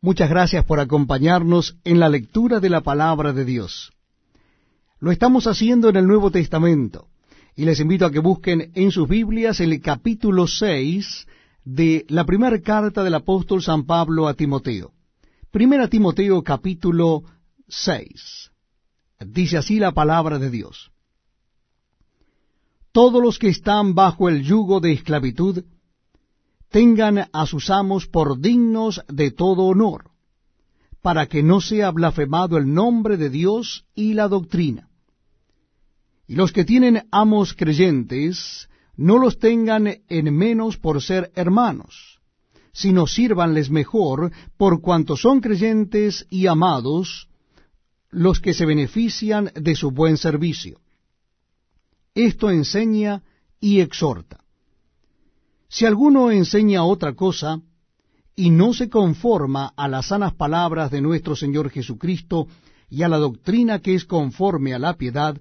Muchas gracias por acompañarnos en la lectura de la palabra de Dios. Lo estamos haciendo en el Nuevo Testamento y les invito a que busquen en sus Biblias el capítulo 6 de la primera carta del apóstol San Pablo a Timoteo. Primera Timoteo capítulo 6. Dice así la palabra de Dios. Todos los que están bajo el yugo de esclavitud, tengan a sus amos por dignos de todo honor, para que no sea blasfemado el nombre de Dios y la doctrina. Y los que tienen amos creyentes, no los tengan en menos por ser hermanos, sino sírvanles mejor por cuanto son creyentes y amados los que se benefician de su buen servicio. Esto enseña y exhorta. Si alguno enseña otra cosa, y no se conforma a las sanas palabras de nuestro Señor Jesucristo y a la doctrina que es conforme a la piedad,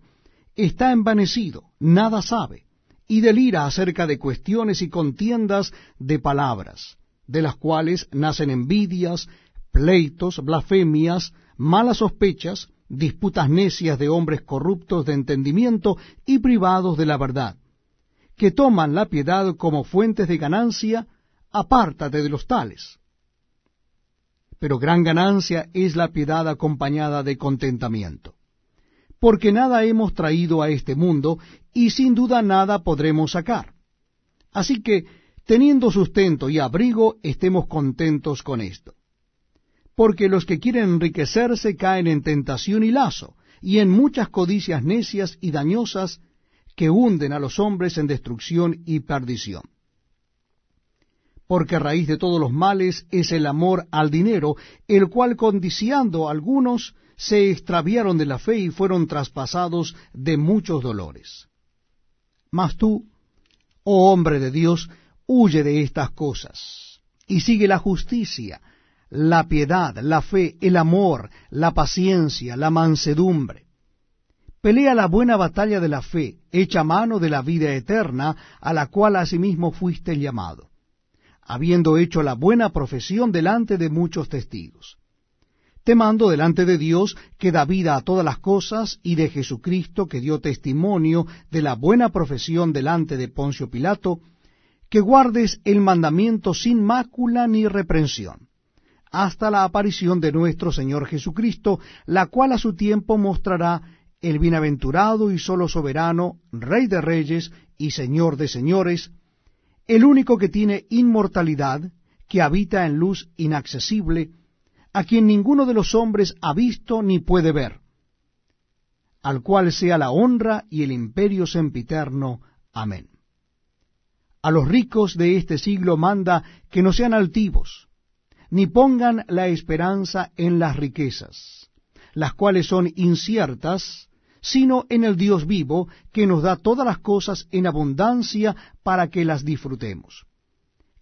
está envanecido, nada sabe, y delira acerca de cuestiones y contiendas de palabras, de las cuales nacen envidias, pleitos, blasfemias, malas sospechas, disputas necias de hombres corruptos de entendimiento y privados de la verdad que toman la piedad como fuentes de ganancia, apártate de los tales. Pero gran ganancia es la piedad acompañada de contentamiento. Porque nada hemos traído a este mundo, y sin duda nada podremos sacar. Así que, teniendo sustento y abrigo, estemos contentos con esto. Porque los que quieren enriquecerse caen en tentación y lazo, y en muchas codicias necias y dañosas, que hunden a los hombres en destrucción y perdición. Porque raíz de todos los males es el amor al dinero, el cual condiciando a algunos se extraviaron de la fe y fueron traspasados de muchos dolores. Mas tú, oh hombre de Dios, huye de estas cosas, y sigue la justicia, la piedad, la fe, el amor, la paciencia, la mansedumbre Pelea la buena batalla de la fe, echa mano de la vida eterna, a la cual asimismo fuiste llamado, habiendo hecho la buena profesión delante de muchos testigos. Te mando delante de Dios, que da vida a todas las cosas, y de Jesucristo, que dio testimonio de la buena profesión delante de Poncio Pilato, que guardes el mandamiento sin mácula ni reprensión, hasta la aparición de nuestro Señor Jesucristo, la cual a su tiempo mostrará el bienaventurado y solo soberano, Rey de reyes y Señor de señores, el único que tiene inmortalidad, que habita en luz inaccesible, a quien ninguno de los hombres ha visto ni puede ver, al cual sea la honra y el imperio sempiterno. Amén. A los ricos de este siglo manda que no sean altivos, ni pongan la esperanza en las riquezas, las cuales son inciertas, sino en el Dios vivo, que nos da todas las cosas en abundancia para que las disfrutemos.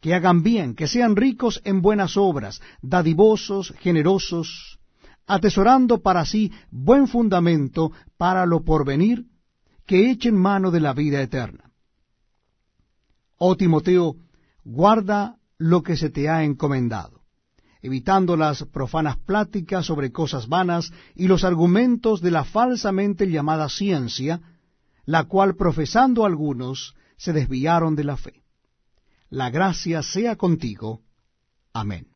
Que hagan bien, que sean ricos en buenas obras, dadivosos, generosos, atesorando para sí buen fundamento para lo porvenir, que echen mano de la vida eterna. Oh Timoteo, guarda lo que se te ha encomendado evitando las profanas pláticas sobre cosas vanas y los argumentos de la falsamente llamada ciencia, la cual profesando algunos se desviaron de la fe. La gracia sea contigo. Amén.